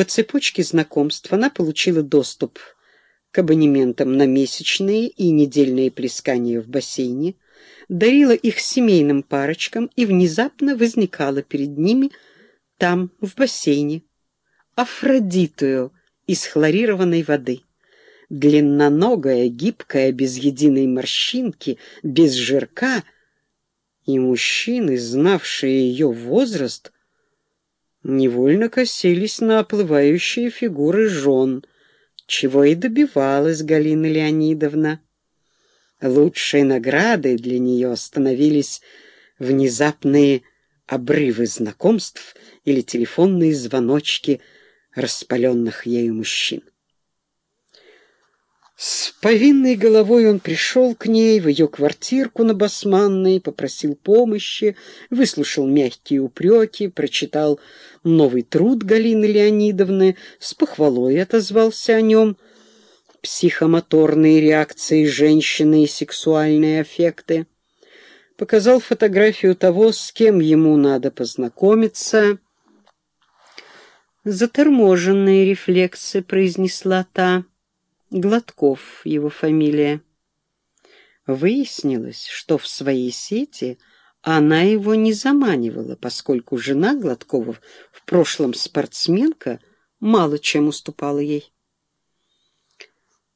По цепочке знакомств она получила доступ к абонементам на месячные и недельные плескания в бассейне, дарила их семейным парочкам и внезапно возникала перед ними там, в бассейне, Афродитую из хлорированной воды. Длинноногая, гибкая, без единой морщинки, без жирка, и мужчины, знавшие ее возраст, невольно косились на оплывающие фигуры жен, чего и добивалась Галина Леонидовна. Лучшей наградой для нее становились внезапные обрывы знакомств или телефонные звоночки распаленных ею мужчин. С повинной головой он пришел к ней в ее квартирку на Басманной, попросил помощи, выслушал мягкие упреки, прочитал новый труд Галины Леонидовны, с похвалой отозвался о нем. Психомоторные реакции женщины и сексуальные аффекты. Показал фотографию того, с кем ему надо познакомиться. «Заторможенные рефлексы», — произнесла та. Гладков его фамилия. Выяснилось, что в своей сети она его не заманивала, поскольку жена Гладковов, в прошлом спортсменка, мало чем уступала ей.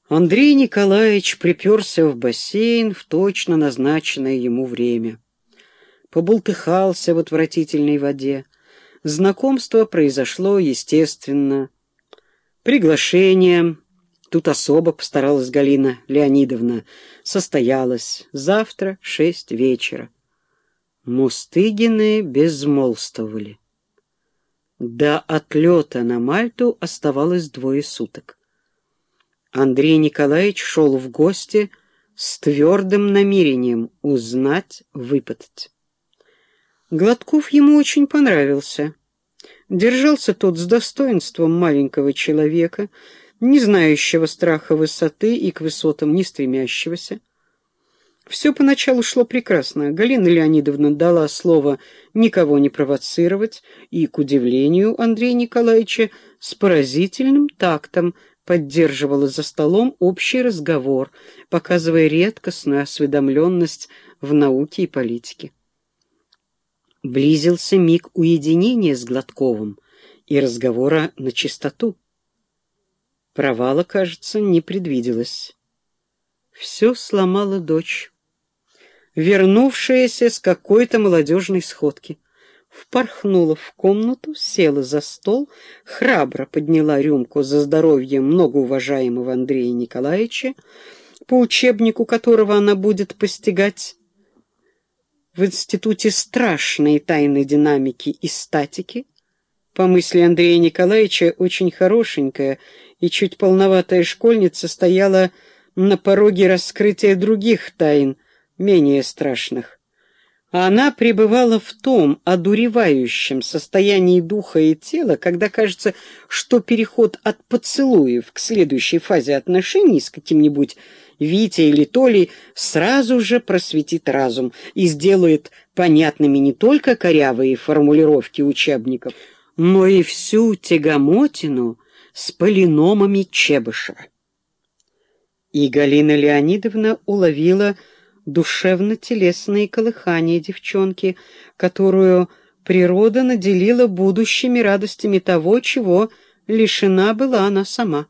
Андрей Николаевич приперся в бассейн в точно назначенное ему время. Побултыхался в отвратительной воде. Знакомство произошло естественно. Приглашением Тут особо постаралась Галина Леонидовна. Состоялась. Завтра шесть вечера. Мустыгины безмолвствовали. До отлета на Мальту оставалось двое суток. Андрей Николаевич шел в гости с твердым намерением узнать, выпытать. Гладков ему очень понравился. Держался тот с достоинством маленького человека, не знающего страха высоты и к высотам не стремящегося. Все поначалу шло прекрасно. Галина Леонидовна дала слово никого не провоцировать и, к удивлению Андрея Николаевича, с поразительным тактом поддерживала за столом общий разговор, показывая редкостную осведомленность в науке и политике. Близился миг уединения с Гладковым и разговора на чистоту. Провала, кажется, не предвиделось. Все сломала дочь, вернувшаяся с какой-то молодежной сходки. Впорхнула в комнату, села за стол, храбро подняла рюмку за здоровье многоуважаемого Андрея Николаевича, по учебнику которого она будет постигать в Институте страшные тайны динамики и статики, по мысли Андрея Николаевича, очень хорошенькая и чуть полноватая школьница стояла на пороге раскрытия других тайн, менее страшных. А она пребывала в том одуревающем состоянии духа и тела, когда кажется, что переход от поцелуев к следующей фазе отношений с каким-нибудь Витей или Толей сразу же просветит разум и сделает понятными не только корявые формулировки учебников, но и всю тягомотину с полиномами Чебышева. И Галина Леонидовна уловила душевно-телесные колыхания девчонки, которую природа наделила будущими радостями того, чего лишена была она сама.